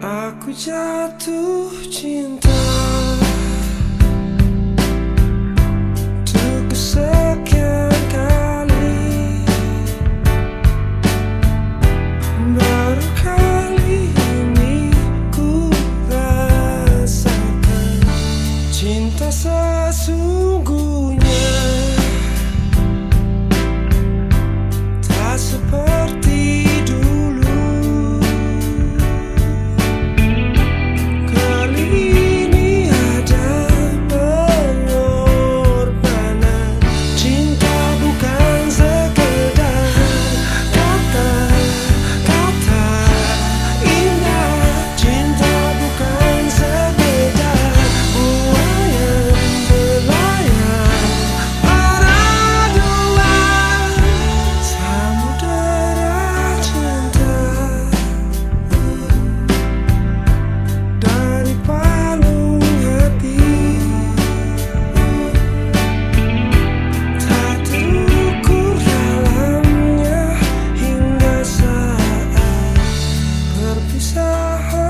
Aku jatuh cinta Cause I heard